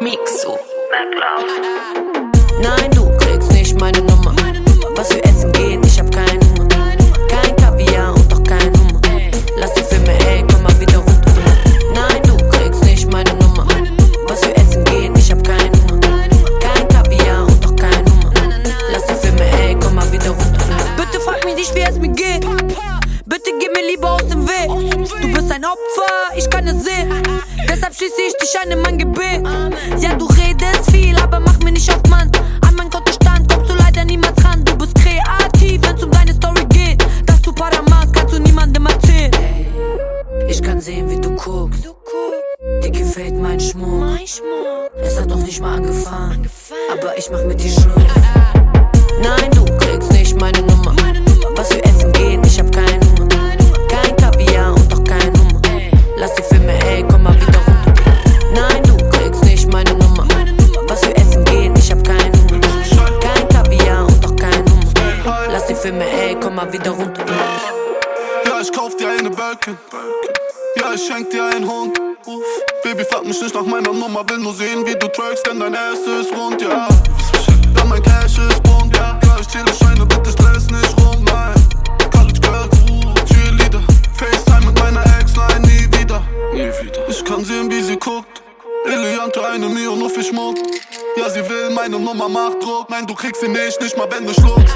Mixo. Nein, du kriegst nicht meine Nummer. Was für Essen geht, ich hab keinen Hunger. Kein Kaviar und auch kein Hummer. Lass die Filme, ey, komm mal wieder runter. Nein, du kriegst nicht meine Nummer. Was für Essen geht, ich hab keinen Hunger. Kein Kaviar und auch kein Hummer. Lass die Filme, ey, komm mal wieder runter. Bitte frag mich nicht, wie es mir geht. Lieber aus dem Weg. Du bist ein Opfer, ich kann es sehen. Deshalb schließe ich dich ein in mein Gebet. Ja, du redest viel, aber mach mir nicht auf Mann. An mein Kontostand kommst du leider niemals ran. Du bist kreativ, wenn's um deine Story geht. Dass du Paramas kannst du niemandem erzählen. Ich kann sehen, wie du guckst. Dir gefällt mein Schmuck. Es hat noch nicht mal angefangen. Aber ich mach mit dir Schluss. Nein, du kriegst nicht meine Nummer. Komm mal wieder runter. Ja, ich kauf dir eine Birkin. Ja, ich schenk dir einen Hund. Baby, frag mich nicht nach meiner Nummer, will nur sehen, wie du trackst, denn dein Ass ist rund, ja. Ja, mein Cash ist bunt, ja. Ja, ich zähle Scheine, bitte stress nicht rum, nein. College Girls, Cheerleader. FaceTime mit meiner Ex-Line, nie wieder. Nie wieder. Ich kann sehen, wie sie guckt. Eliante, eine Mio, nur für Schmuck. Ja, sie will meine Nummer, macht Druck. Nein, du kriegst sie nicht, nicht mal wenn du schluckst.